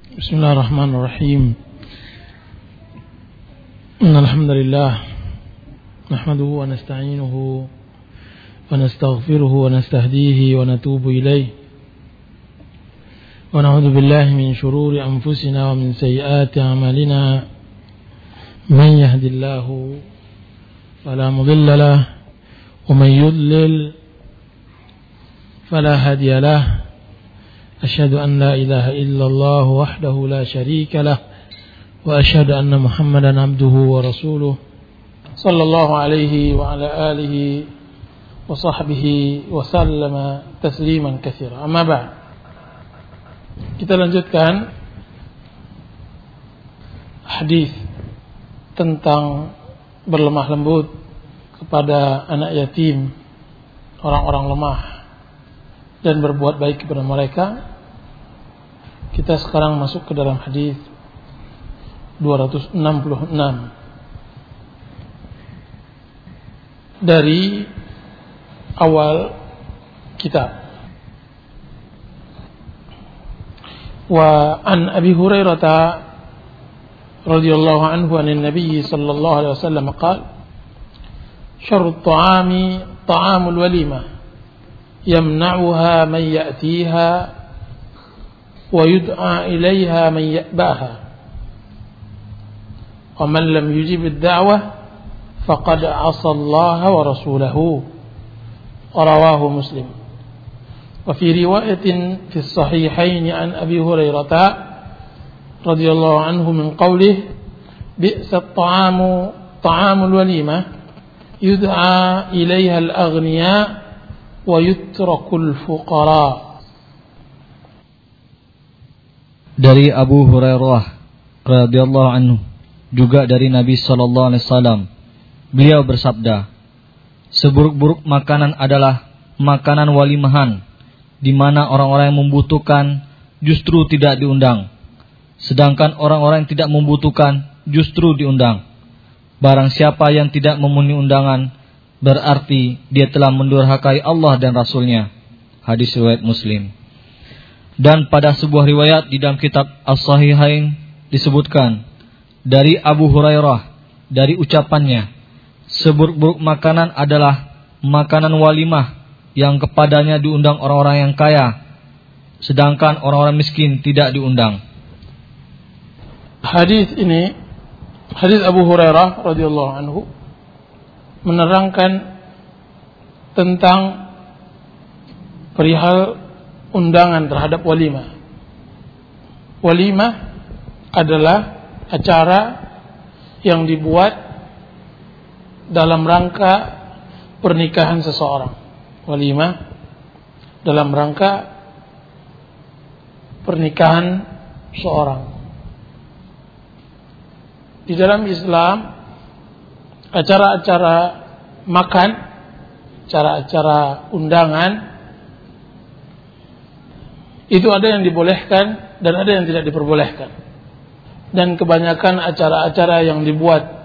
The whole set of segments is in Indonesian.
بسم الله الرحمن الرحيم إن الحمد لله نحمده ونستعينه ونستغفره ونستهديه ونتوب إليه ونعوذ بالله من شرور أنفسنا ومن سيئات أعمالنا من يهد الله فلا مضل له ومن يضلل فلا هادي له أشهد أن لا إله إلا الله وحده لا شريك له وأشهد أن محمدا عبده ورسوله صلى الله عليه وعلى آله وصحبه وسلم تسليما كثيرا أما بعد kita lanjutkan hadis tentang berlemah lembut kepada anak yatim orang-orang lemah dan berbuat baik kepada mereka. Kita sekarang masuk ke dalam hadis 266 dari awal kitab. Wa an Abi Hurairah radhiyallahu anhu an Nabi sallallahu alaihi wasallam qala: "Syarru ta'ami ta'amul walimah." يمنعها من يأتيها ويدعى إليها من يأباها. ومن لم يجب الدعوة فقد عصى الله ورسوله. رواه مسلم. وفي رواية في الصحيحين عن أبي هريرة رضي الله عنه من قوله بئس الطعام طعام الوليمة يدعى إليها الأغنياء ويترك الفقراء dari Abu Hurairah radhiyallahu anhu juga dari Nabi sallallahu alaihi wasallam beliau bersabda seburuk-buruk makanan adalah makanan walimahan di mana orang-orang yang membutuhkan justru tidak diundang. Sedangkan orang-orang yang tidak membutuhkan justru diundang. Barang siapa yang tidak memenuhi undangan, berarti dia telah mendurhakai Allah dan Rasulnya. Hadis riwayat Muslim. Dan pada sebuah riwayat di dalam kitab As-Sahihain disebutkan dari Abu Hurairah dari ucapannya, seburuk-buruk makanan adalah makanan walimah yang kepadanya diundang orang-orang yang kaya, sedangkan orang-orang miskin tidak diundang. Hadis ini, hadis Abu Hurairah radhiyallahu anhu menerangkan tentang perihal undangan terhadap walimah. Walimah adalah acara yang dibuat dalam rangka pernikahan seseorang walimah dalam rangka pernikahan seorang. Di dalam Islam acara-acara makan, acara-acara undangan itu ada yang dibolehkan dan ada yang tidak diperbolehkan. Dan kebanyakan acara-acara yang dibuat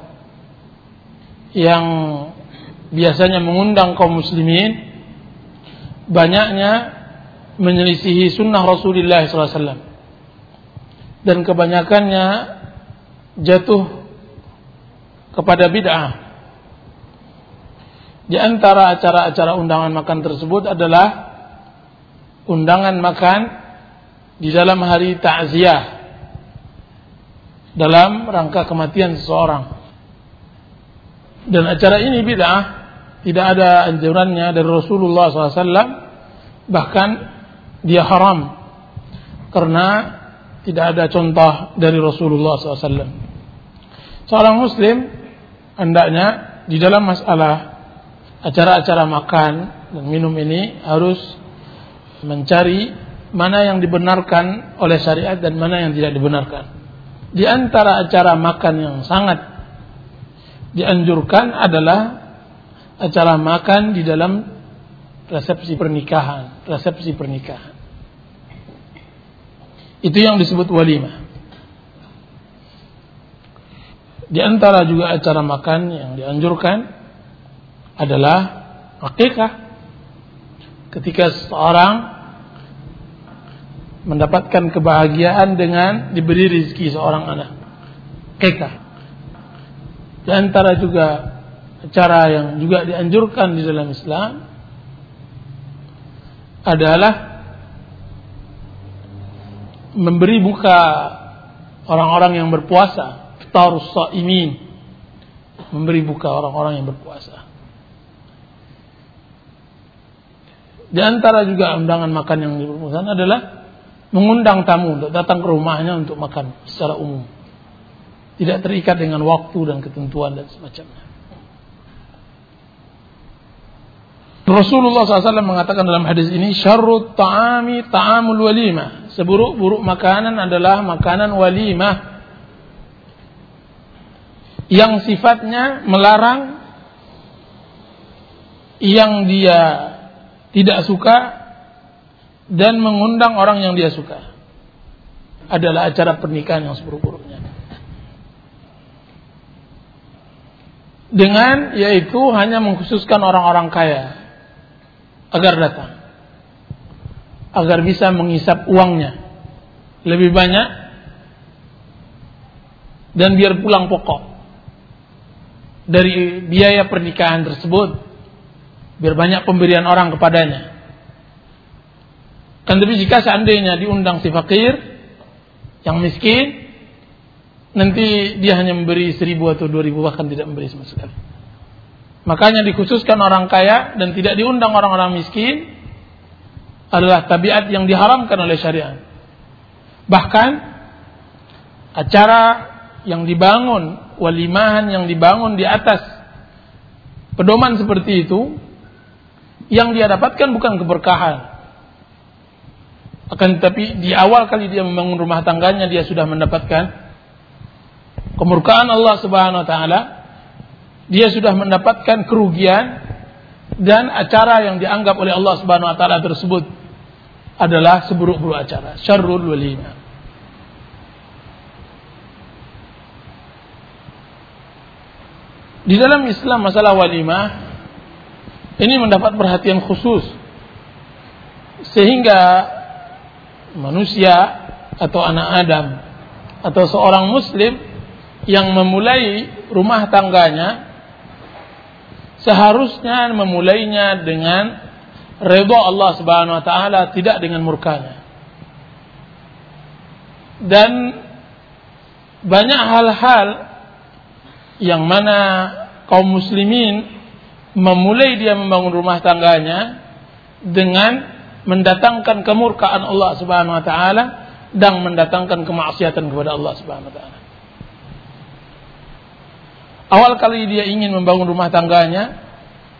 yang biasanya mengundang kaum muslimin banyaknya menyelisihi sunnah Rasulullah SAW dan kebanyakannya jatuh kepada bid'ah. Di antara acara-acara undangan makan tersebut adalah undangan makan di dalam hari takziah dalam rangka kematian seseorang. Dan acara ini bid'ah. Tidak ada anjurannya dari Rasulullah SAW bahkan dia haram. Karena tidak ada contoh dari Rasulullah SAW seorang muslim hendaknya di dalam masalah acara-acara makan dan minum ini harus mencari mana yang dibenarkan oleh syariat dan mana yang tidak dibenarkan di antara acara makan yang sangat dianjurkan adalah acara makan di dalam resepsi pernikahan, resepsi pernikahan. Itu yang disebut walimah. Di antara juga acara makan yang dianjurkan adalah akikah. Ketika seorang mendapatkan kebahagiaan dengan diberi rezeki seorang anak. Keka. Di antara juga cara yang juga dianjurkan di dalam Islam adalah memberi buka orang-orang yang berpuasa, iftarus imin, memberi buka orang-orang yang berpuasa. Di antara juga undangan makan yang dipermusahan adalah mengundang tamu untuk datang ke rumahnya untuk makan secara umum. Tidak terikat dengan waktu dan ketentuan dan semacamnya. Rasulullah SAW mengatakan dalam hadis ini syarrut ta'ami ta'amul walimah. Seburuk-buruk makanan adalah makanan walimah yang sifatnya melarang yang dia tidak suka dan mengundang orang yang dia suka adalah acara pernikahan yang seburuk-buruknya. Dengan yaitu hanya mengkhususkan orang-orang kaya agar datang. Agar bisa mengisap uangnya lebih banyak dan biar pulang pokok dari biaya pernikahan tersebut biar banyak pemberian orang kepadanya. Kan tapi jika seandainya diundang si fakir yang miskin, nanti dia hanya memberi seribu atau dua ribu bahkan tidak memberi sama sekali. Makanya dikhususkan orang kaya dan tidak diundang orang-orang miskin adalah tabiat yang diharamkan oleh syariat. Bahkan acara yang dibangun, walimahan yang dibangun di atas pedoman seperti itu yang dia dapatkan bukan keberkahan. Akan tetapi di awal kali dia membangun rumah tangganya dia sudah mendapatkan kemurkaan Allah Subhanahu wa taala. Dia sudah mendapatkan kerugian dan acara yang dianggap oleh Allah Subhanahu wa taala tersebut adalah seburuk-buruk acara, syarrul walimah. Di dalam Islam masalah walimah ini mendapat perhatian khusus sehingga manusia atau anak Adam atau seorang muslim yang memulai rumah tangganya seharusnya memulainya dengan redha Allah Subhanahu wa taala tidak dengan murkanya. Dan banyak hal-hal yang mana kaum muslimin memulai dia membangun rumah tangganya dengan mendatangkan kemurkaan Allah Subhanahu wa taala dan mendatangkan kemaksiatan kepada Allah Subhanahu wa taala. Awal kali dia ingin membangun rumah tangganya,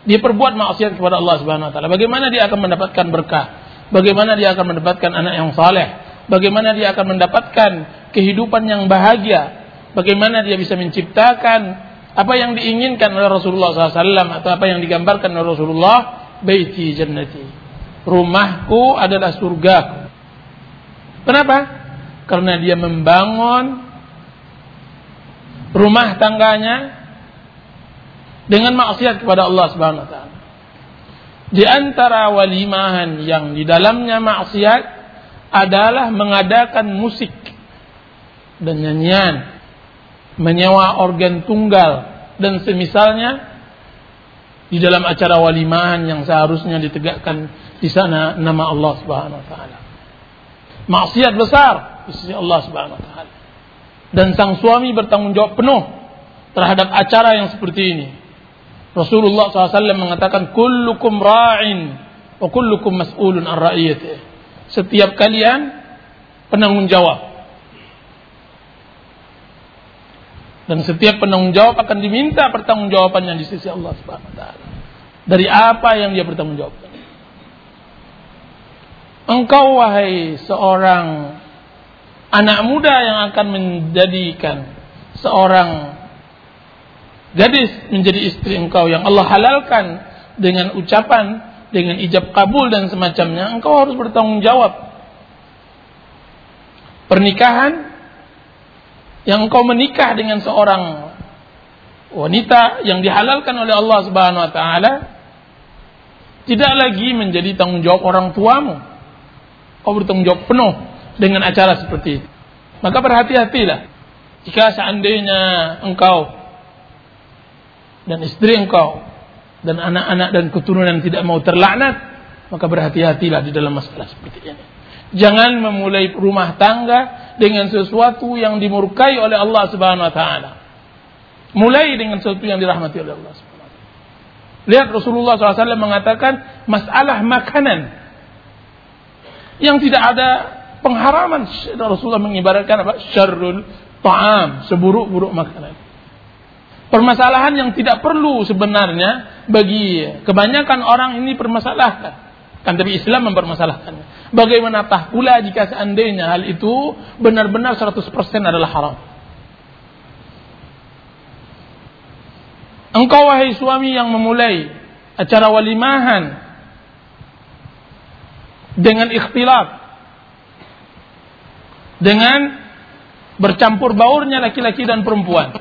dia perbuat maksiat kepada Allah Subhanahu wa taala. Bagaimana dia akan mendapatkan berkah? Bagaimana dia akan mendapatkan anak yang saleh? Bagaimana dia akan mendapatkan kehidupan yang bahagia? Bagaimana dia bisa menciptakan apa yang diinginkan oleh Rasulullah SAW atau apa yang digambarkan oleh Rasulullah? Baiti jannati. Rumahku adalah surga. Kenapa? Karena dia membangun rumah tangganya dengan maksiat kepada Allah Subhanahu wa taala. Di antara walimahan yang di dalamnya maksiat adalah mengadakan musik dan nyanyian menyewa organ tunggal dan semisalnya di dalam acara walimahan yang seharusnya ditegakkan di sana nama Allah Subhanahu wa taala. Maksiat besar di sisi Allah Subhanahu wa taala. Dan sang suami bertanggung jawab penuh terhadap acara yang seperti ini. Rasulullah SAW mengatakan kullukum ra'in wa kullukum mas'ulun an ra'iyatih. Setiap kalian penanggung jawab Dan setiap penanggung jawab akan diminta pertanggungjawabannya di sisi Allah Subhanahu wa taala. Dari apa yang dia bertanggungjawabkan. Engkau wahai seorang anak muda yang akan menjadikan seorang gadis menjadi istri engkau yang Allah halalkan dengan ucapan, dengan ijab kabul dan semacamnya, engkau harus bertanggung jawab. Pernikahan yang engkau menikah dengan seorang wanita yang dihalalkan oleh Allah Subhanahu wa taala tidak lagi menjadi tanggung jawab orang tuamu. Kau bertanggung jawab penuh dengan acara seperti itu. Maka berhati-hatilah jika seandainya engkau dan istri engkau dan anak-anak dan keturunan tidak mau terlaknat, maka berhati-hatilah di dalam masalah seperti ini. Jangan memulai rumah tangga dengan sesuatu yang dimurkai oleh Allah Subhanahu wa taala. Mulai dengan sesuatu yang dirahmati oleh Allah Subhanahu wa taala. Lihat Rasulullah SAW mengatakan masalah makanan yang tidak ada pengharaman. Rasulullah mengibaratkan apa? Syarrul ta'am, seburuk-buruk makanan. Permasalahan yang tidak perlu sebenarnya bagi kebanyakan orang ini permasalahkan. Kan tapi Islam mempermasalahkannya. Bagaimana pula jika seandainya hal itu benar-benar 100% adalah haram. Engkau wahai suami yang memulai acara walimahan dengan ikhtilaf dengan bercampur baurnya laki-laki dan perempuan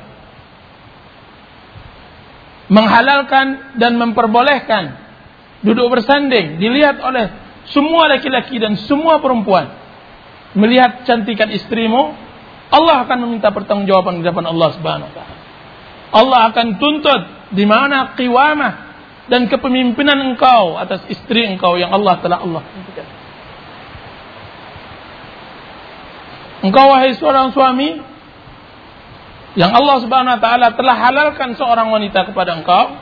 menghalalkan dan memperbolehkan duduk bersanding dilihat oleh semua laki-laki dan semua perempuan melihat cantikan istrimu Allah akan meminta pertanggungjawaban di hadapan Allah Subhanahu wa taala. Allah akan tuntut di mana qiwamah dan kepemimpinan engkau atas istri engkau yang Allah telah Allah tentukan. Engkau wahai seorang suami yang Allah Subhanahu wa taala telah halalkan seorang wanita kepada engkau,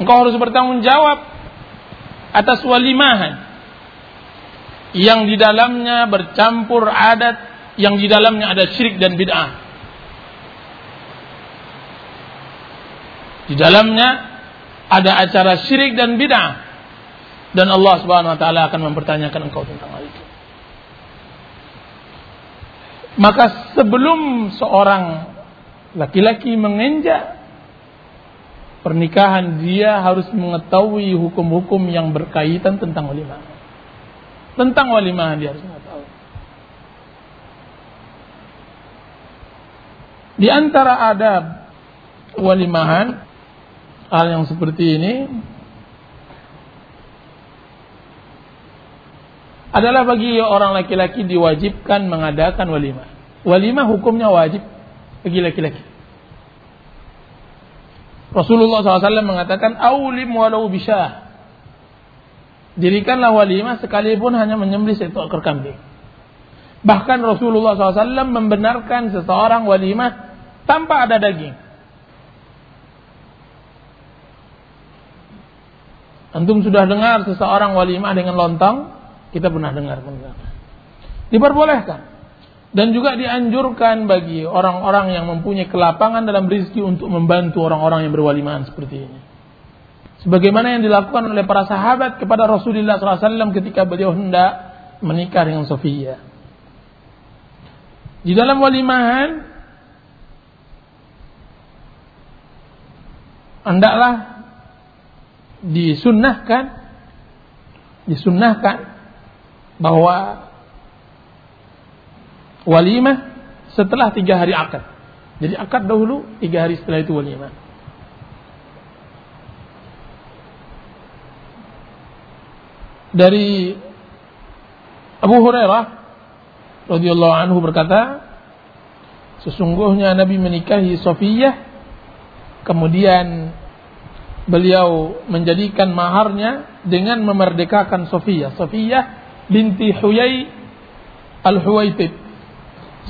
engkau harus bertanggung jawab atas walimahan yang di dalamnya bercampur adat, yang di dalamnya ada syirik dan bid'ah. Di dalamnya ada acara syirik dan bid'ah. Dan Allah Subhanahu wa taala akan mempertanyakan engkau tentang hal itu. Maka sebelum seorang laki-laki menginjak pernikahan dia harus mengetahui hukum-hukum yang berkaitan tentang walimah. Tentang walimah dia harus mengetahui. Di antara adab walimahan hal yang seperti ini adalah bagi orang laki-laki diwajibkan mengadakan walimah. Walimah hukumnya wajib bagi laki-laki. Rasulullah SAW mengatakan, "Aulim walau bisa." Dirikanlah walimah sekalipun hanya menyembelih satu ekor kambing. Bahkan Rasulullah SAW membenarkan seseorang walimah tanpa ada daging. Antum sudah dengar seseorang walimah dengan lontong? Kita pernah dengar. Diperbolehkan. Dan juga dianjurkan bagi orang-orang yang mempunyai kelapangan dalam rezeki untuk membantu orang-orang yang berwalimahan seperti ini. Sebagaimana yang dilakukan oleh para sahabat kepada Rasulullah SAW ketika beliau hendak menikah dengan Sofia. Di dalam walimahan, hendaklah disunnahkan, disunnahkan bahwa walimah setelah tiga hari akad. Jadi akad dahulu, tiga hari setelah itu walimah. Dari Abu Hurairah radhiyallahu anhu berkata, sesungguhnya Nabi menikahi Sofiyah, kemudian beliau menjadikan maharnya dengan memerdekakan Sofiyah. Sofiyah binti Huyai al-Huwaitib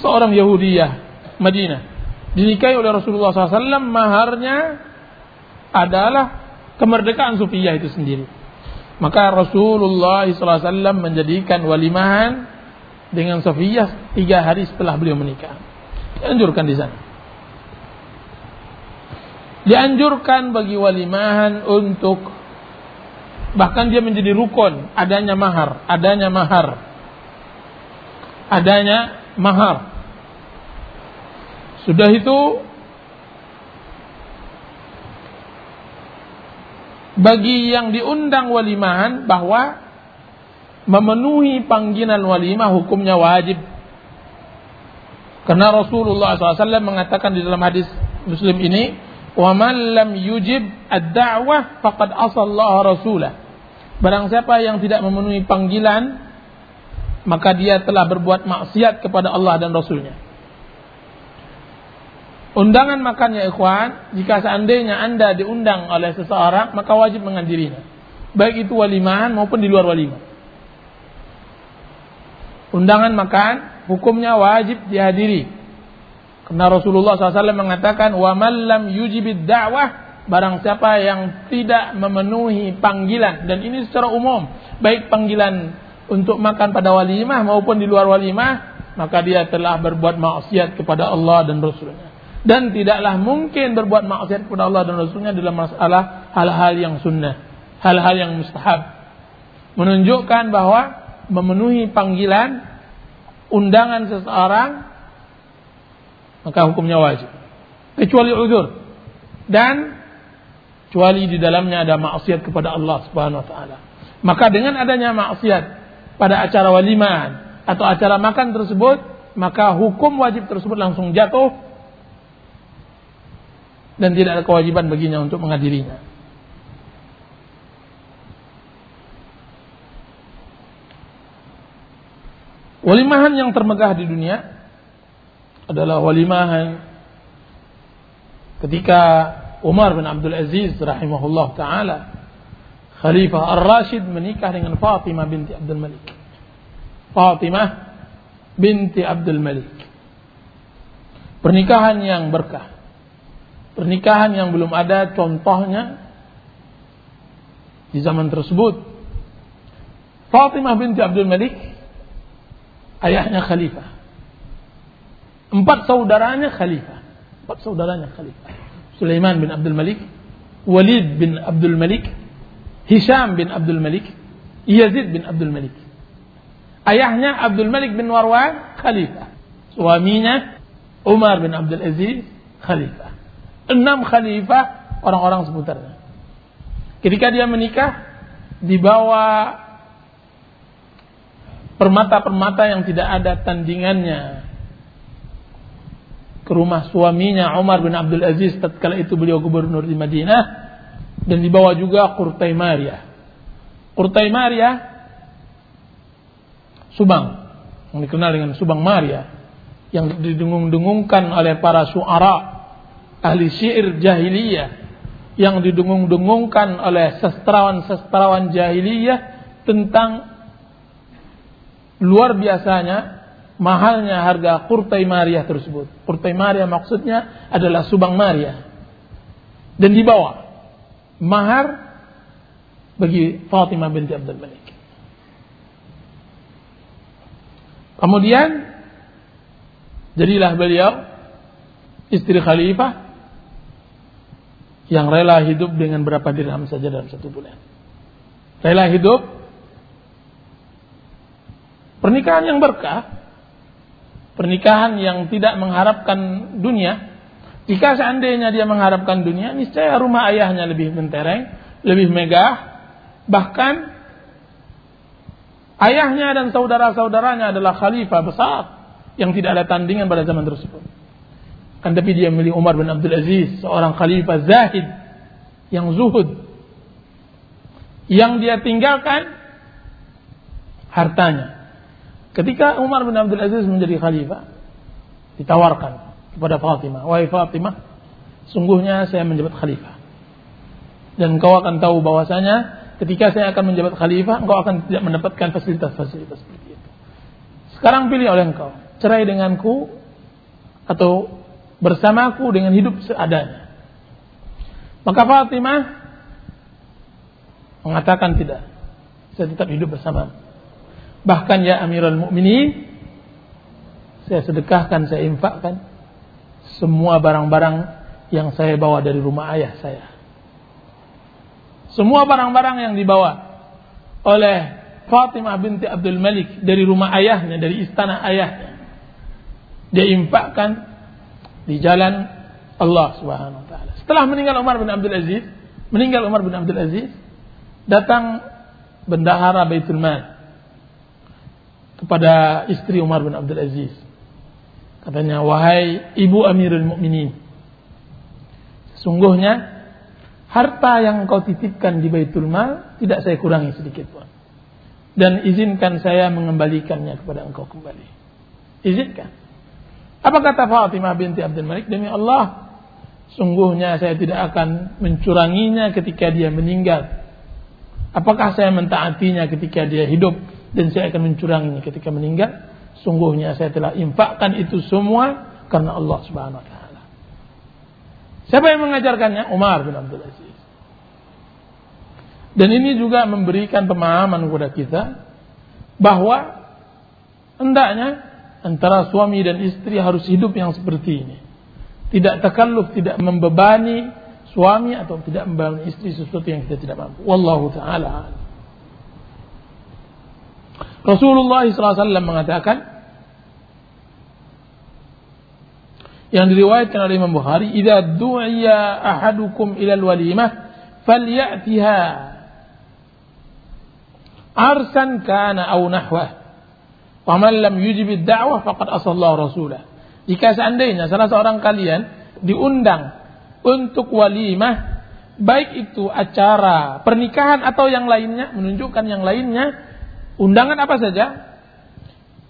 seorang Yahudiyah Madinah dinikahi oleh Rasulullah SAW maharnya adalah kemerdekaan Sufiyah itu sendiri. Maka Rasulullah SAW menjadikan walimahan dengan Sofiyah tiga hari setelah beliau menikah. Dianjurkan di sana. Dianjurkan bagi walimahan untuk bahkan dia menjadi rukun adanya mahar adanya mahar adanya mahar. Sudah itu bagi yang diundang walimahan bahwa memenuhi panggilan walimah hukumnya wajib. Karena Rasulullah SAW mengatakan di dalam hadis Muslim ini, "Wa man lam yujib ad-da'wah faqad asallahu rasulah." Barang siapa yang tidak memenuhi panggilan maka dia telah berbuat maksiat kepada Allah dan Rasulnya. Undangan makannya ikhwan, jika seandainya anda diundang oleh seseorang, maka wajib menghadirinya. Baik itu walimahan maupun di luar walimah. Undangan makan, hukumnya wajib dihadiri. Karena Rasulullah SAW mengatakan, wa lam yujibid da'wah barang siapa yang tidak memenuhi panggilan dan ini secara umum baik panggilan untuk makan pada walimah maupun di luar walimah maka dia telah berbuat maksiat kepada Allah dan Rasulnya. Dan tidaklah mungkin berbuat maksiat kepada Allah dan Rasulnya dalam masalah hal-hal yang sunnah hal-hal yang mustahab. Menunjukkan bahwa memenuhi panggilan undangan seseorang maka hukumnya wajib. Kecuali uzur. Dan kecuali di dalamnya ada maksiat kepada Allah Subhanahu wa taala. Maka dengan adanya maksiat pada acara waliman atau acara makan tersebut, maka hukum wajib tersebut langsung jatuh dan tidak ada kewajiban baginya untuk menghadirinya. Walimahan yang termegah di dunia adalah walimahan ketika Umar bin Abdul Aziz rahimahullah taala Khalifah Ar-Rashid menikah dengan Fatimah binti Abdul Malik. Fatimah binti Abdul Malik. Pernikahan yang berkah. Pernikahan yang belum ada contohnya di zaman tersebut. Fatimah binti Abdul Malik ayahnya khalifah. Empat saudaranya khalifah. Empat saudaranya khalifah. Sulaiman bin Abdul Malik, Walid bin Abdul Malik, Hisham bin Abdul Malik, Yazid bin Abdul Malik. Ayahnya Abdul Malik bin Warwan khalifah. Suaminya Umar bin Abdul Aziz khalifah. Enam khalifah orang-orang seputarnya. Ketika dia menikah dibawa permata-permata yang tidak ada tandingannya ke rumah suaminya Umar bin Abdul Aziz tatkala itu beliau gubernur di Madinah dan dibawa juga Qurtai Maria. Qurtai Maria Subang yang dikenal dengan Subang Maria yang didengung-dengungkan oleh para suara ahli syair jahiliyah yang didengung-dengungkan oleh sastrawan-sastrawan jahiliyah tentang luar biasanya mahalnya harga kurtai Maria tersebut. Kurtai Maria maksudnya adalah subang Maria. Dan dibawa mahar bagi Fatimah binti Abdul Malik. Kemudian jadilah beliau istri khalifah yang rela hidup dengan berapa dirham saja dalam satu bulan. Rela hidup pernikahan yang berkah pernikahan yang tidak mengharapkan dunia, jika seandainya dia mengharapkan dunia, niscaya rumah ayahnya lebih mentereng, lebih megah, bahkan ayahnya dan saudara-saudaranya adalah khalifah besar yang tidak ada tandingan pada zaman tersebut. Kan tapi dia memilih Umar bin Abdul Aziz, seorang khalifah zahid yang zuhud. Yang dia tinggalkan hartanya. Ketika Umar bin Abdul Aziz menjadi khalifah, ditawarkan kepada Fatimah, "Wahai Fatimah, sungguhnya saya menjabat khalifah. Dan kau akan tahu bahwasanya ketika saya akan menjabat khalifah, engkau akan tidak mendapatkan fasilitas-fasilitas seperti itu. Sekarang pilih oleh engkau, cerai denganku atau bersamaku dengan hidup seadanya." Maka Fatimah mengatakan tidak. Saya tetap hidup bersamamu. Bahkan ya Amirul Mukminin, saya sedekahkan, saya infakkan semua barang-barang yang saya bawa dari rumah ayah saya. Semua barang-barang yang dibawa oleh Fatimah binti Abdul Malik dari rumah ayahnya, dari istana ayahnya. Dia infakkan di jalan Allah Subhanahu wa taala. Setelah meninggal Umar bin Abdul Aziz, meninggal Umar bin Abdul Aziz, datang bendahara Baitul Mal kepada istri Umar bin Abdul Aziz. Katanya, wahai ibu Amirul Mukminin, sesungguhnya harta yang kau titipkan di Baitul Mal tidak saya kurangi sedikit pun. dan izinkan saya mengembalikannya kepada engkau kembali. Izinkan. Apa kata Fatimah binti Abdul Malik? Demi Allah, sungguhnya saya tidak akan mencuranginya ketika dia meninggal. Apakah saya mentaatinya ketika dia hidup dan saya akan mencuranginya ketika meninggal? Sungguhnya saya telah infakkan itu semua karena Allah Subhanahu wa taala. Siapa yang mengajarkannya? Umar bin Abdul Aziz. Dan ini juga memberikan pemahaman kepada kita bahwa hendaknya antara suami dan istri harus hidup yang seperti ini. Tidak takalluf, tidak membebani suami atau tidak membebani istri sesuatu yang kita tidak mampu. Wallahu taala. Rasulullah SAW mengatakan yang diriwayatkan oleh Imam Bukhari, "Idza du'iya ahadukum ila al-walimah falyatiha arsan kana au nahwah. Faman lam yujib da'wah faqad asallahu rasulah. Jika seandainya salah seorang kalian diundang untuk walimah baik itu acara pernikahan atau yang lainnya menunjukkan yang lainnya undangan apa saja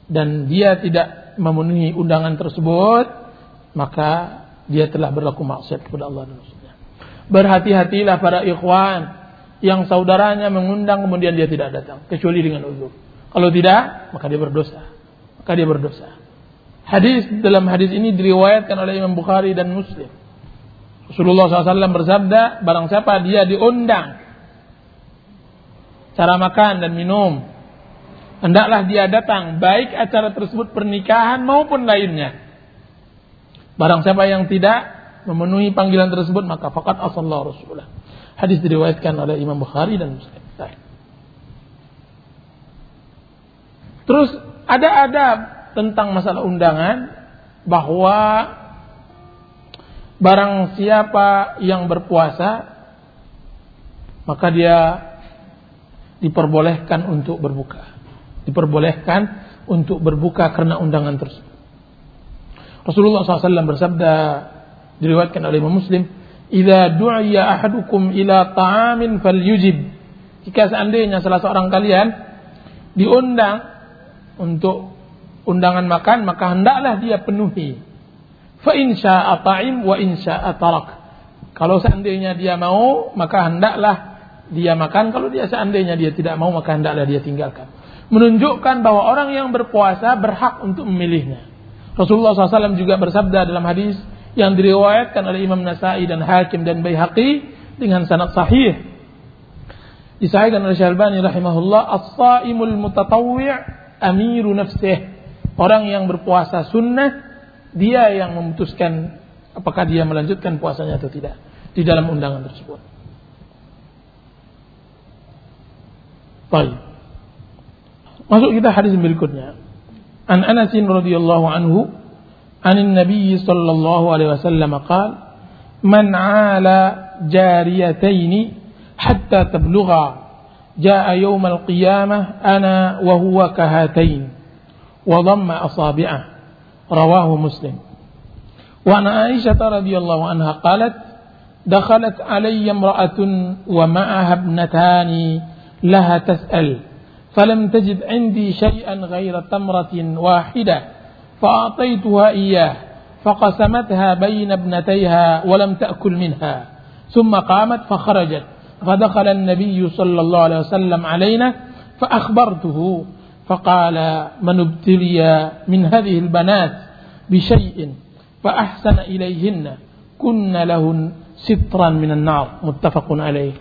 dan dia tidak memenuhi undangan tersebut maka dia telah berlaku maksiat kepada Allah dan Rasulnya. Berhati-hatilah para ikhwan yang saudaranya mengundang kemudian dia tidak datang kecuali dengan uzur. Kalau tidak, maka dia berdosa. Maka dia berdosa. Hadis dalam hadis ini diriwayatkan oleh Imam Bukhari dan Muslim. Rasulullah SAW bersabda, barang siapa dia diundang cara makan dan minum, hendaklah dia datang baik acara tersebut pernikahan maupun lainnya. Barang siapa yang tidak memenuhi panggilan tersebut maka fakat asallahu rasulullah. Hadis diriwayatkan oleh Imam Bukhari dan Muslim. Terus ada adab tentang masalah undangan bahwa barang siapa yang berpuasa maka dia diperbolehkan untuk berbuka. Diperbolehkan untuk berbuka karena undangan tersebut. Rasulullah SAW bersabda diriwayatkan oleh Imam Muslim, Idza du'iya ahadukum ila ta'amin falyujib. Jika seandainya salah seorang kalian diundang untuk undangan makan, maka hendaklah dia penuhi. Fa in syaa'a ta'im wa in syaa'a tarak. Kalau seandainya dia mau, maka hendaklah dia makan. Kalau dia seandainya dia tidak mau, maka hendaklah dia tinggalkan. Menunjukkan bahwa orang yang berpuasa berhak untuk memilihnya. Rasulullah SAW juga bersabda dalam hadis yang diriwayatkan oleh Imam Nasai dan Hakim dan Baihaqi dengan sanad sahih. Disahihkan oleh Syalbani rahimahullah, as-saimul mutatawwi' amiru nafsih. Orang yang berpuasa sunnah, dia yang memutuskan apakah dia melanjutkan puasanya atau tidak di dalam undangan tersebut. Baik. Masuk kita hadis berikutnya. An Anas radhiyallahu anhu an Nabi sallallahu alaihi wasallam qaal man 'ala jariyataini hatta tablugha jaa yawm al-qiyamah ana wa huwa kahatain wa dhamma asabi'ah rawahu muslim وعن عائشة رضي الله عنها قالت دخلت علي امرأة ومعها ابنتان لها تسأل فلم تجد عندي شيئا غير تمرة واحدة فأعطيتها إياه فقسمتها بين ابنتيها ولم تأكل منها. ثم قامت فخرجت فدخل النبي صلى الله عليه وسلم علينا فأخبرته فقال من ابتلي من هذه البنات بشيء فأحسن إليهن كن لهن سترا من النار. متفق عليه.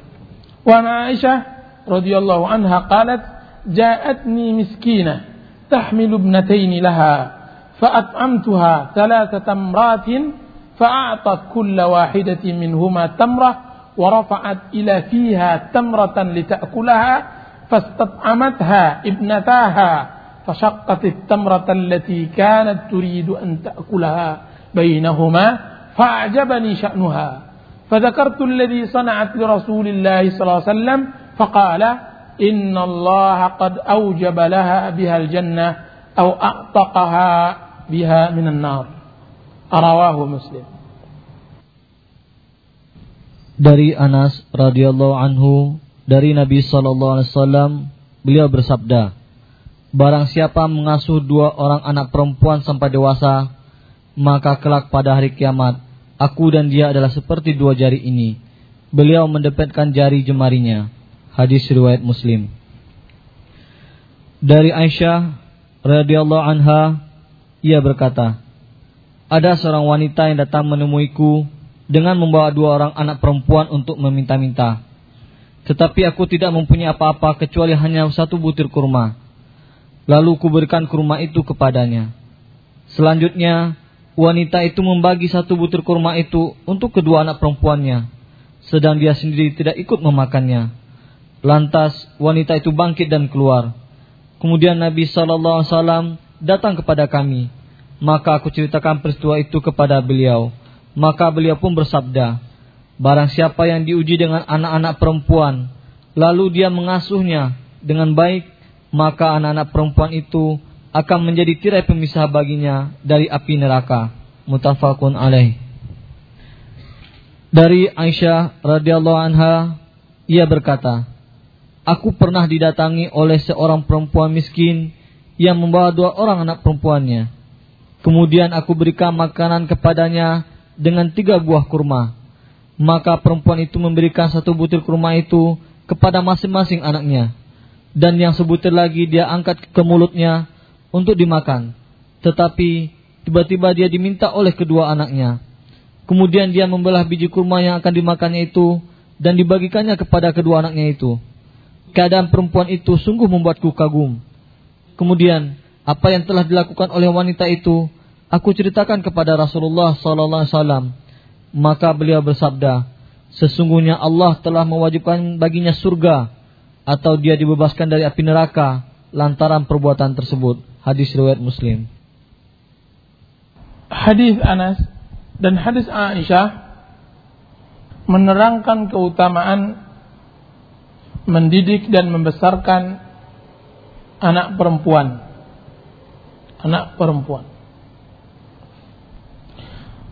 وعن عائشة رضي الله عنها قالت جاءتني مسكينة تحمل ابنتين لها فأطعمتها ثلاث تمرات فأعطت كل واحدة منهما تمرة ورفعت إلى فيها تمرة لتأكلها فاستطعمتها ابنتاها فشقت التمرة التي كانت تريد أن تأكلها بينهما فأعجبني شأنها. فذكرت الذي صنعت لرسول الله صلى الله عليه وسلم فقال إن الله قد أوجب لها بها الجنة أو أعتقها biha minan nar. Arawahu Muslim. Dari Anas radhiyallahu anhu dari Nabi sallallahu alaihi wasallam beliau bersabda, Barang siapa mengasuh dua orang anak perempuan sampai dewasa, maka kelak pada hari kiamat, aku dan dia adalah seperti dua jari ini. Beliau mendepetkan jari jemarinya. Hadis riwayat Muslim. Dari Aisyah radhiyallahu anha, ia berkata, ada seorang wanita yang datang menemuiku dengan membawa dua orang anak perempuan untuk meminta-minta. Tetapi aku tidak mempunyai apa-apa kecuali hanya satu butir kurma. Lalu kuberikan kurma itu kepadanya. Selanjutnya, wanita itu membagi satu butir kurma itu untuk kedua anak perempuannya, sedang dia sendiri tidak ikut memakannya. Lantas wanita itu bangkit dan keluar. Kemudian Nabi Shallallahu Alaihi Wasallam datang kepada kami. Maka aku ceritakan peristiwa itu kepada beliau. Maka beliau pun bersabda, Barang siapa yang diuji dengan anak-anak perempuan, lalu dia mengasuhnya dengan baik, maka anak-anak perempuan itu akan menjadi tirai pemisah baginya dari api neraka. Mutafakun alaih. Dari Aisyah radhiyallahu anha, ia berkata, Aku pernah didatangi oleh seorang perempuan miskin yang membawa dua orang anak perempuannya. Kemudian aku berikan makanan kepadanya dengan tiga buah kurma. Maka perempuan itu memberikan satu butir kurma itu kepada masing-masing anaknya dan yang sebutir lagi dia angkat ke mulutnya untuk dimakan. Tetapi tiba-tiba dia diminta oleh kedua anaknya. Kemudian dia membelah biji kurma yang akan dimakannya itu dan dibagikannya kepada kedua anaknya itu. Keadaan perempuan itu sungguh membuatku kagum. Kemudian apa yang telah dilakukan oleh wanita itu aku ceritakan kepada Rasulullah sallallahu alaihi wasallam. Maka beliau bersabda, sesungguhnya Allah telah mewajibkan baginya surga atau dia dibebaskan dari api neraka lantaran perbuatan tersebut. Hadis riwayat Muslim. Hadis Anas dan hadis Aisyah menerangkan keutamaan mendidik dan membesarkan anak perempuan. Anak perempuan.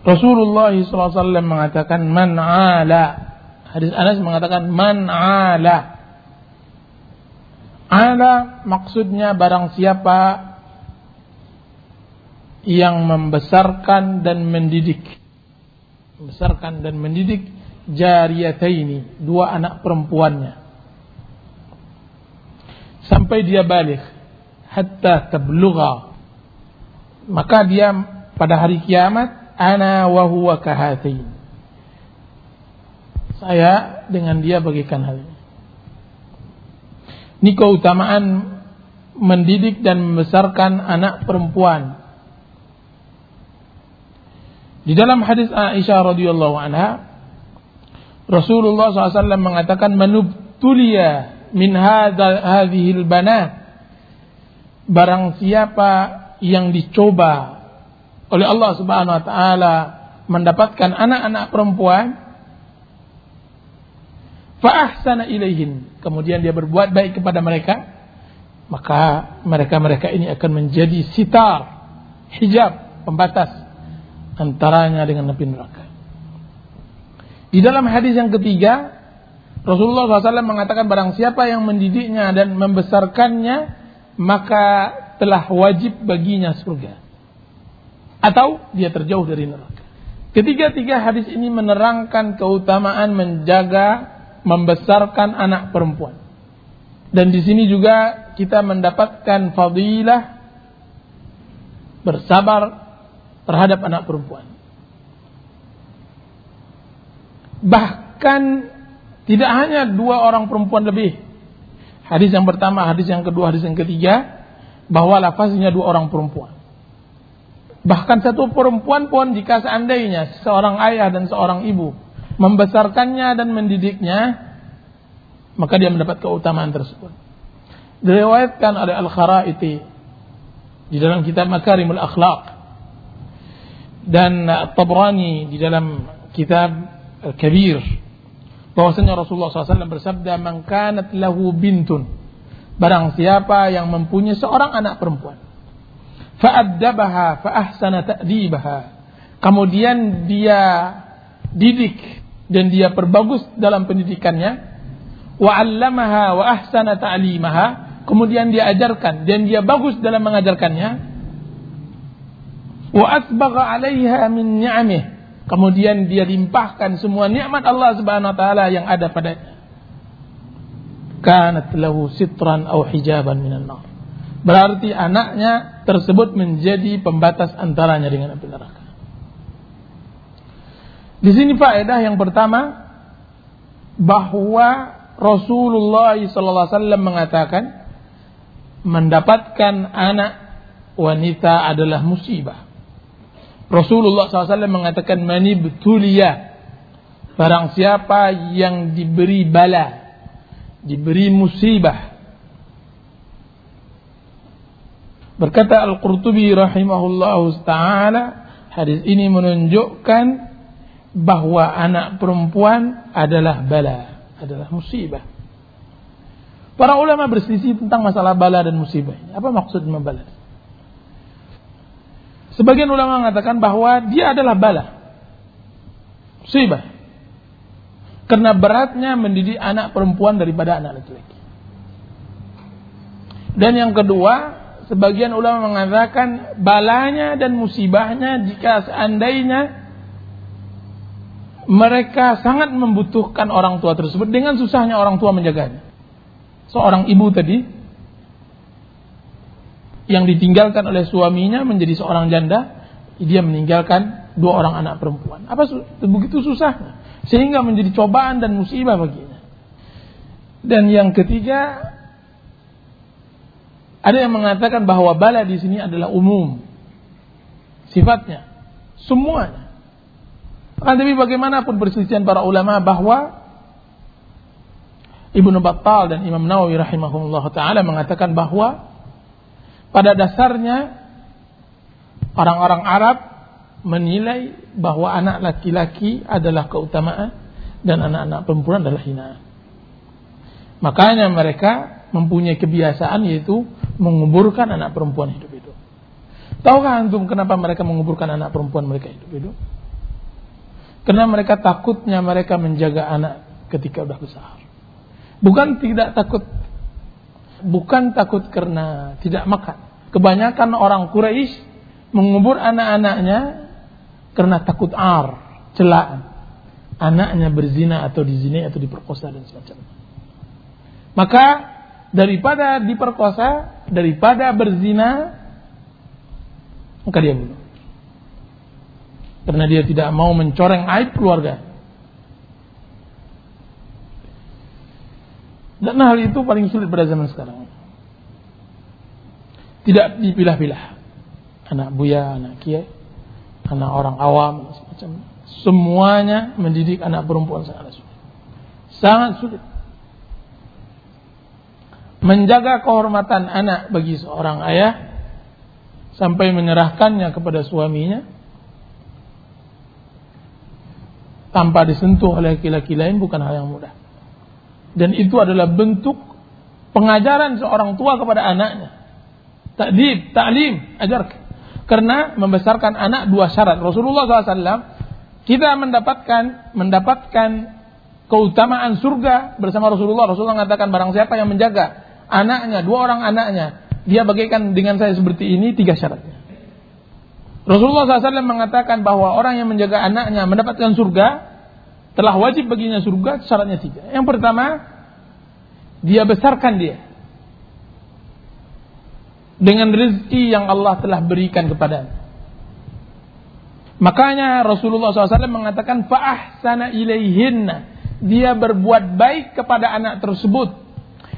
Rasulullah SAW mengatakan man ala. Hadis Anas mengatakan man ala Ala maksudnya barang siapa yang membesarkan dan mendidik. Membesarkan dan mendidik jariyataini, dua anak perempuannya. Sampai dia balik hatta tablugha. Maka dia pada hari kiamat ana wa huwa. Saya dengan dia bagikan hal ini. Ini keutamaan mendidik dan membesarkan anak perempuan. Di dalam hadis Aisyah radhiyallahu anha, Rasulullah SAW mengatakan manubtuliya min hadhil banat. Barang siapa yang dicoba oleh Allah Subhanahu wa taala mendapatkan anak-anak perempuan fa'ahsana ilaihin kemudian dia berbuat baik kepada mereka maka mereka-mereka ini akan menjadi sitar hijab pembatas antaranya dengan api neraka. Di dalam hadis yang ketiga Rasulullah SAW mengatakan barang siapa yang mendidiknya dan membesarkannya maka telah wajib baginya surga atau dia terjauh dari neraka ketiga-tiga hadis ini menerangkan keutamaan menjaga membesarkan anak perempuan. Dan di sini juga kita mendapatkan fadilah bersabar terhadap anak perempuan. Bahkan tidak hanya dua orang perempuan lebih. Hadis yang pertama, hadis yang kedua, hadis yang ketiga bahwa lafaznya dua orang perempuan. Bahkan satu perempuan pun jika seandainya seorang ayah dan seorang ibu membesarkannya dan mendidiknya, maka dia mendapat keutamaan tersebut. Diriwayatkan oleh Al-Kharaiti di dalam kitab Makarimul Akhlaq dan Tabrani di dalam kitab Al-Kabir bahwasanya Rasulullah SAW bersabda man kanat lahu bintun. Barang siapa yang mempunyai seorang anak perempuan fa'addabaha fa'ahsana ta'dibaha. Kemudian dia didik dan dia perbagus dalam pendidikannya wa 'allamaha wa ahsana ta'limaha. Kemudian dia ajarkan dan dia bagus dalam mengajarkannya wa asbagha 'alaiha min ni'amih kemudian dia limpahkan semua nikmat Allah Subhanahu wa taala yang ada pada kanat lahu sitran aw hijaban minan nar berarti anaknya tersebut menjadi pembatas antaranya dengan api neraka di sini faedah yang pertama bahwa Rasulullah SAW mengatakan mendapatkan anak wanita adalah musibah. Rasulullah SAW mengatakan manibtuliya barang siapa yang diberi bala, diberi musibah. Berkata Al-Qurtubi rahimahullah taala, hadis ini menunjukkan bahwa anak perempuan adalah bala adalah musibah. Para ulama berselisih tentang masalah bala dan musibah. Apa maksud membala? Sebagian ulama mengatakan bahwa dia adalah bala. Musibah. Karena beratnya mendidik anak perempuan daripada anak laki-laki. Dan yang kedua, sebagian ulama mengatakan balanya dan musibahnya jika seandainya mereka sangat membutuhkan orang tua tersebut dengan susahnya orang tua menjaganya. Seorang ibu tadi yang ditinggalkan oleh suaminya menjadi seorang janda, dia meninggalkan dua orang anak perempuan. Apa begitu susahnya sehingga menjadi cobaan dan musibah baginya. Dan yang ketiga ada yang mengatakan bahwa bala di sini adalah umum sifatnya semuanya akan tapi bagaimanapun perselisihan para ulama bahwa Ibnu Battal dan Imam Nawawi rahimahullah taala mengatakan bahwa pada dasarnya orang-orang Arab menilai bahwa anak laki-laki adalah keutamaan dan anak-anak perempuan adalah hinaan. Makanya mereka mempunyai kebiasaan yaitu menguburkan anak perempuan hidup-hidup. Tahukah antum kenapa mereka menguburkan anak perempuan mereka hidup-hidup? Karena mereka takutnya mereka menjaga anak ketika sudah besar. Bukan tidak takut. Bukan takut karena tidak makan. Kebanyakan orang Quraisy mengubur anak-anaknya karena takut ar, celaan. Anaknya berzina atau dizina atau diperkosa dan semacamnya. Maka daripada diperkosa, daripada berzina, maka dia bunuh karena dia tidak mau mencoreng aib keluarga. Dan hal itu paling sulit pada zaman sekarang. Tidak dipilah-pilah. Anak buya, anak kiai, anak orang awam, semacam semuanya mendidik anak perempuan sangat sulit. Sangat sulit. Menjaga kehormatan anak bagi seorang ayah sampai menyerahkannya kepada suaminya tanpa disentuh oleh laki-laki lain bukan hal yang mudah. Dan itu adalah bentuk pengajaran seorang tua kepada anaknya. Takdib, taklim, ajarkan. Karena membesarkan anak dua syarat. Rasulullah SAW kita mendapatkan mendapatkan keutamaan surga bersama Rasulullah. Rasulullah mengatakan barang siapa yang menjaga anaknya, dua orang anaknya, dia bagaikan dengan saya seperti ini tiga syaratnya. Rasulullah SAW mengatakan bahwa orang yang menjaga anaknya mendapatkan surga, telah wajib baginya surga, syaratnya tiga. Yang pertama, dia besarkan dia. Dengan rezeki yang Allah telah berikan kepadanya. Makanya Rasulullah SAW mengatakan, Fa'ahsana ilaihinna. Dia berbuat baik kepada anak tersebut.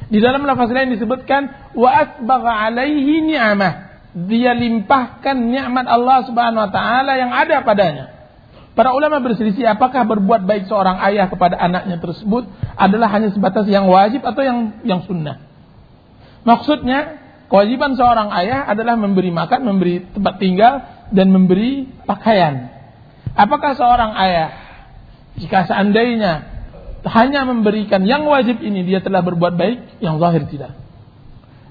Di dalam lafaz lain disebutkan, Wa asbaga alaihi ni'amah dia limpahkan nikmat Allah Subhanahu wa taala yang ada padanya. Para ulama berselisih apakah berbuat baik seorang ayah kepada anaknya tersebut adalah hanya sebatas yang wajib atau yang yang sunnah. Maksudnya kewajiban seorang ayah adalah memberi makan, memberi tempat tinggal dan memberi pakaian. Apakah seorang ayah jika seandainya hanya memberikan yang wajib ini dia telah berbuat baik, yang zahir tidak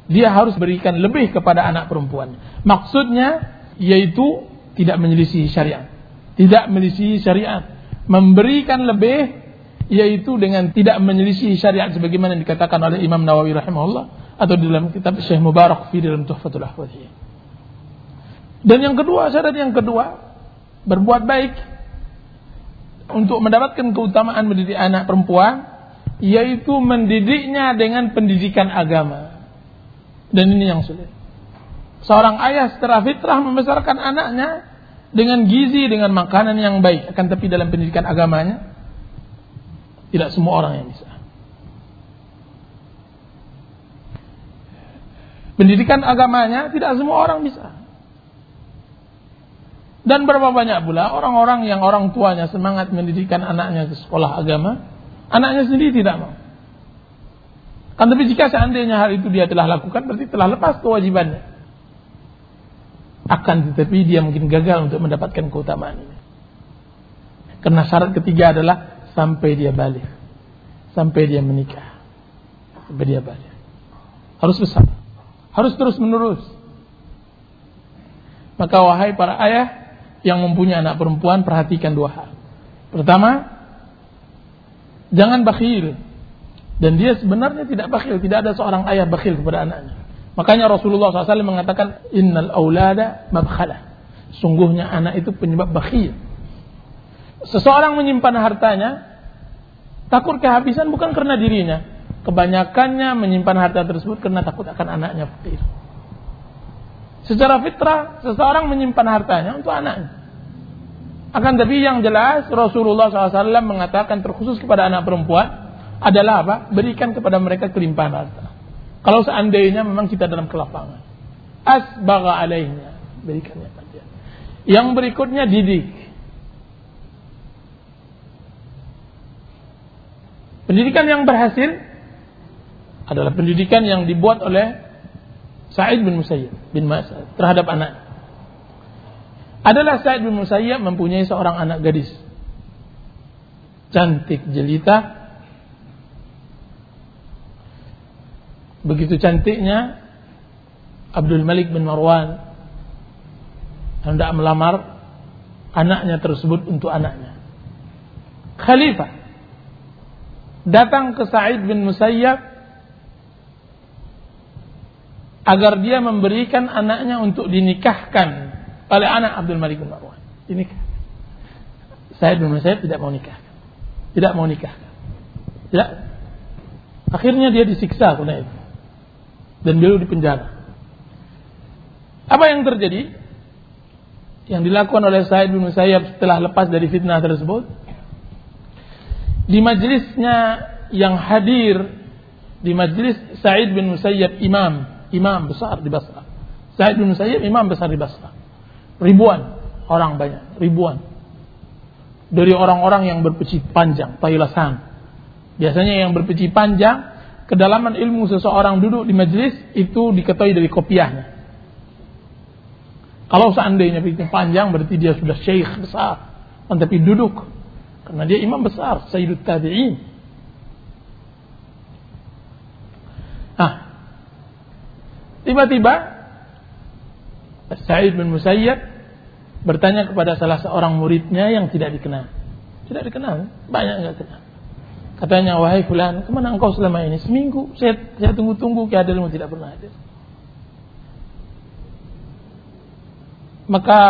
dia harus berikan lebih kepada anak perempuan. Maksudnya yaitu tidak menyelisih syariat. Tidak menyelisih syariat. Memberikan lebih yaitu dengan tidak menyelisih syariat sebagaimana dikatakan oleh Imam Nawawi rahimahullah atau di dalam kitab Syekh Mubarak fi dalam Tuhfatul Ahwadiyah. Dan yang kedua, syarat yang kedua, berbuat baik untuk mendapatkan keutamaan mendidik anak perempuan yaitu mendidiknya dengan pendidikan agama. Dan ini yang sulit. Seorang ayah secara fitrah membesarkan anaknya dengan gizi, dengan makanan yang baik. Akan tapi dalam pendidikan agamanya, tidak semua orang yang bisa. Pendidikan agamanya tidak semua orang bisa. Dan berapa banyak pula orang-orang yang orang tuanya semangat mendidikan anaknya ke sekolah agama, anaknya sendiri tidak mau. Kan tapi jika seandainya hal itu dia telah lakukan, berarti telah lepas kewajibannya. Akan tetapi dia mungkin gagal untuk mendapatkan keutamaan ini. Karena syarat ketiga adalah sampai dia balik. Sampai dia menikah. Sampai dia balik. Harus besar. Harus terus menerus. Maka wahai para ayah, yang mempunyai anak perempuan perhatikan dua hal. Pertama, jangan bakhil. Dan dia sebenarnya tidak bakhil, tidak ada seorang ayah bakhil kepada anaknya. Makanya Rasulullah SAW mengatakan, Innal awlada mabkhala. Sungguhnya anak itu penyebab bakhil. Seseorang menyimpan hartanya, takut kehabisan bukan karena dirinya. Kebanyakannya menyimpan harta tersebut karena takut akan anaknya fakir. Secara fitrah, seseorang menyimpan hartanya untuk anaknya. Akan tapi yang jelas Rasulullah SAW mengatakan terkhusus kepada anak perempuan adalah apa? Berikan kepada mereka kelimpahan harta. Kalau seandainya memang kita dalam kelapangan. Asbaga alaihnya. Berikannya pada Yang berikutnya didik. Pendidikan yang berhasil adalah pendidikan yang dibuat oleh Sa'id bin Musayyib bin Mas'ud terhadap anak. Adalah Sa'id bin Musayyib mempunyai seorang anak gadis. Cantik jelita. Begitu cantiknya Abdul Malik bin Marwan hendak melamar anaknya tersebut untuk anaknya. Khalifah datang ke Sa'id bin Musayyab agar dia memberikan anaknya untuk dinikahkan oleh anak Abdul Malik bin Marwan. Dinikah. Saya bin Musayyib tidak mau nikah. Tidak mau nikah. Tidak. Akhirnya dia disiksa karena itu. Dan beliau dipenjara. Apa yang terjadi? Yang dilakukan oleh Said bin Musayyib setelah lepas dari fitnah tersebut. Di majlisnya yang hadir di majlis Said bin Musayyib imam imam besar di Basra. Sa'id bin Musayyib imam besar di Basra. Ribuan orang banyak, ribuan. Dari orang-orang yang berpeci panjang, taylasan. Biasanya yang berpeci panjang, kedalaman ilmu seseorang duduk di majelis itu diketahui dari kopiahnya. Kalau seandainya peci panjang berarti dia sudah syekh besar. Tapi duduk karena dia imam besar, Sayyidut Tabi'in. Nah, Tiba-tiba Sa'id bin Musayyab bertanya kepada salah seorang muridnya yang tidak dikenal. Tidak dikenal, banyak nggak kenal. Katanya, wahai fulan, ke mana engkau selama ini? Seminggu, saya, saya tunggu-tunggu kehadiranmu tidak pernah hadir. Maka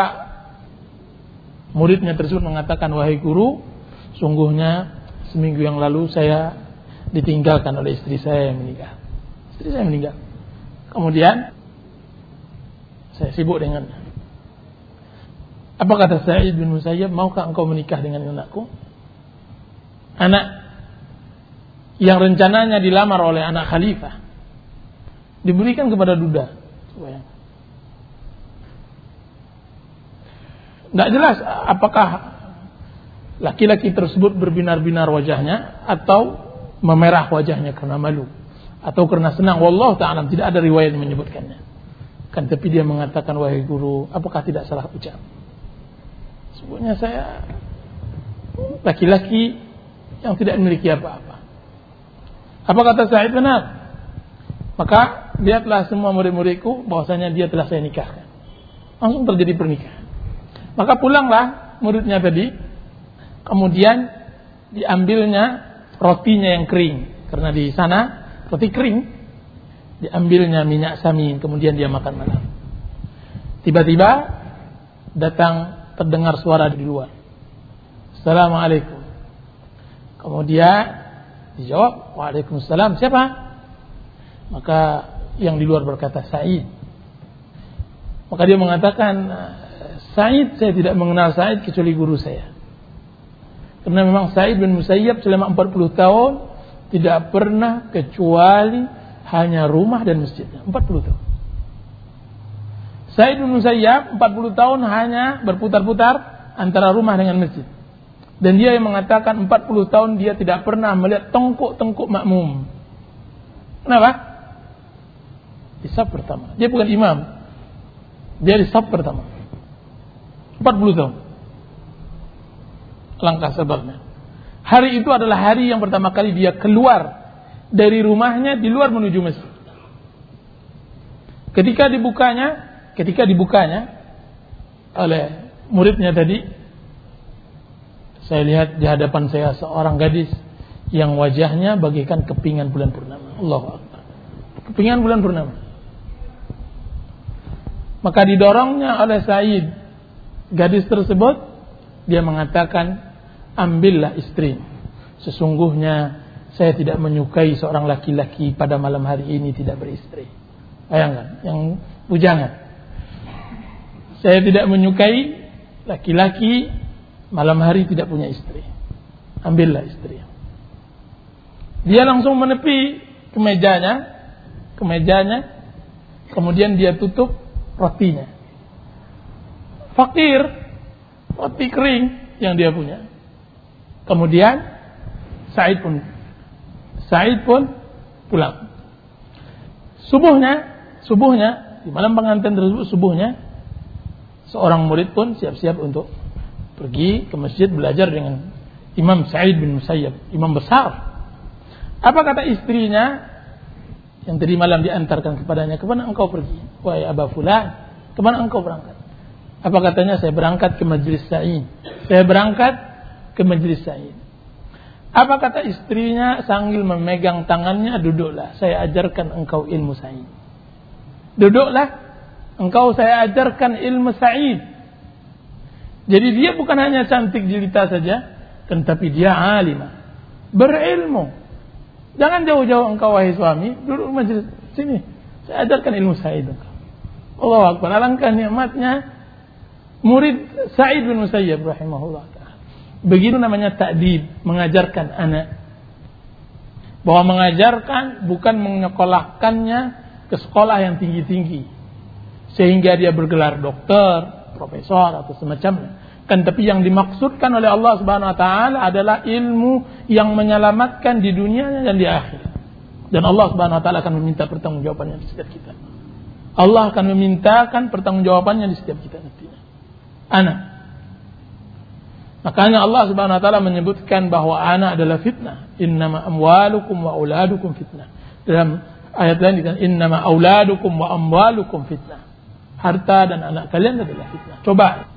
muridnya tersebut mengatakan, wahai guru, sungguhnya seminggu yang lalu saya ditinggalkan oleh istri saya yang meninggal. Istri saya meninggal. Kemudian saya sibuk dengan apa kata Sa'id bin Musayyab, maukah engkau menikah dengan anakku? Anak yang rencananya dilamar oleh anak khalifah diberikan kepada duda. Tidak jelas apakah laki-laki tersebut berbinar-binar wajahnya atau memerah wajahnya karena malu atau karena senang wallah taala tidak ada riwayat yang menyebutkannya. Kan tapi dia mengatakan wahai guru apakah tidak salah ucap? Sebenarnya saya laki-laki yang tidak memiliki apa-apa. Apa kata Sa'id benar maka lihatlah semua murid-muridku bahwasanya dia telah saya nikahkan. Langsung terjadi pernikahan. Maka pulanglah muridnya tadi. Kemudian diambilnya rotinya yang kering. Karena di sana roti kering Diambilnya minyak samin, kemudian dia makan malam. Tiba-tiba datang terdengar suara di luar. Assalamualaikum. Kemudian dijawab, Waalaikumsalam. Siapa? Maka yang di luar berkata Said. Maka dia mengatakan, Said saya tidak mengenal Said kecuali guru saya. Karena memang Said bin Musayyab selama 40 tahun tidak pernah kecuali hanya rumah dan masjidnya. 40 tahun. Said bin Musayyab 40 tahun hanya berputar-putar antara rumah dengan masjid. Dan dia yang mengatakan 40 tahun dia tidak pernah melihat tengkuk-tengkuk makmum. Kenapa? Di sab pertama. Dia bukan imam. Dia di sab pertama. 40 tahun langkah sebabnya. Hari itu adalah hari yang pertama kali dia keluar dari rumahnya di luar menuju masjid. Ketika dibukanya, ketika dibukanya oleh muridnya tadi, saya lihat di hadapan saya seorang gadis yang wajahnya bagaikan kepingan bulan purnama. Allah. Kepingan bulan purnama. Maka didorongnya oleh Said gadis tersebut dia mengatakan ambillah istri. Sesungguhnya saya tidak menyukai seorang laki-laki pada malam hari ini tidak beristri. Bayangkan, yang bujangan. Saya tidak menyukai laki-laki malam hari tidak punya istri. Ambillah istri. Dia langsung menepi kemejanya, kemejanya, kemudian dia tutup rotinya. Fakir, roti kering yang dia punya. Kemudian Said pun Said pun pulang. Subuhnya, subuhnya di malam pengantin tersebut subuhnya seorang murid pun siap-siap untuk pergi ke masjid belajar dengan Imam Said bin Musayyab, imam besar. Apa kata istrinya yang tadi malam diantarkan kepadanya, ke mana engkau pergi? Wahai Aba Fulan, ke mana engkau berangkat? Apa katanya? Saya berangkat ke majlis Said. Saya berangkat ke majlis Said. Apa kata istrinya sambil memegang tangannya, duduklah, saya ajarkan engkau ilmu Said. Duduklah, engkau saya ajarkan ilmu Said. Jadi dia bukan hanya cantik jelita saja, tetapi dia alimah. Berilmu. Jangan jauh-jauh engkau wahai suami, duduk majlis sini. Saya ajarkan ilmu Said engkau. Allah Akbar. Alangkah nikmatnya murid Sa'id bin Musayyab rahimahullah. Begitu namanya takdib, mengajarkan anak. Bahwa mengajarkan bukan menyekolahkannya ke sekolah yang tinggi-tinggi. Sehingga dia bergelar dokter, profesor atau semacamnya. Kan tapi yang dimaksudkan oleh Allah Subhanahu wa taala adalah ilmu yang menyelamatkan di dunia dan di akhirat. Dan Allah Subhanahu wa taala akan meminta pertanggungjawabannya di setiap kita. Allah akan memintakan pertanggungjawabannya di setiap kita nantinya. Anak Makanya Allah Subhanahu wa taala menyebutkan bahwa anak adalah fitnah. Innama amwalukum wa auladukum fitnah. Dalam ayat lain dikatakan innama auladukum wa amwalukum fitnah. Harta dan anak kalian adalah fitnah. Coba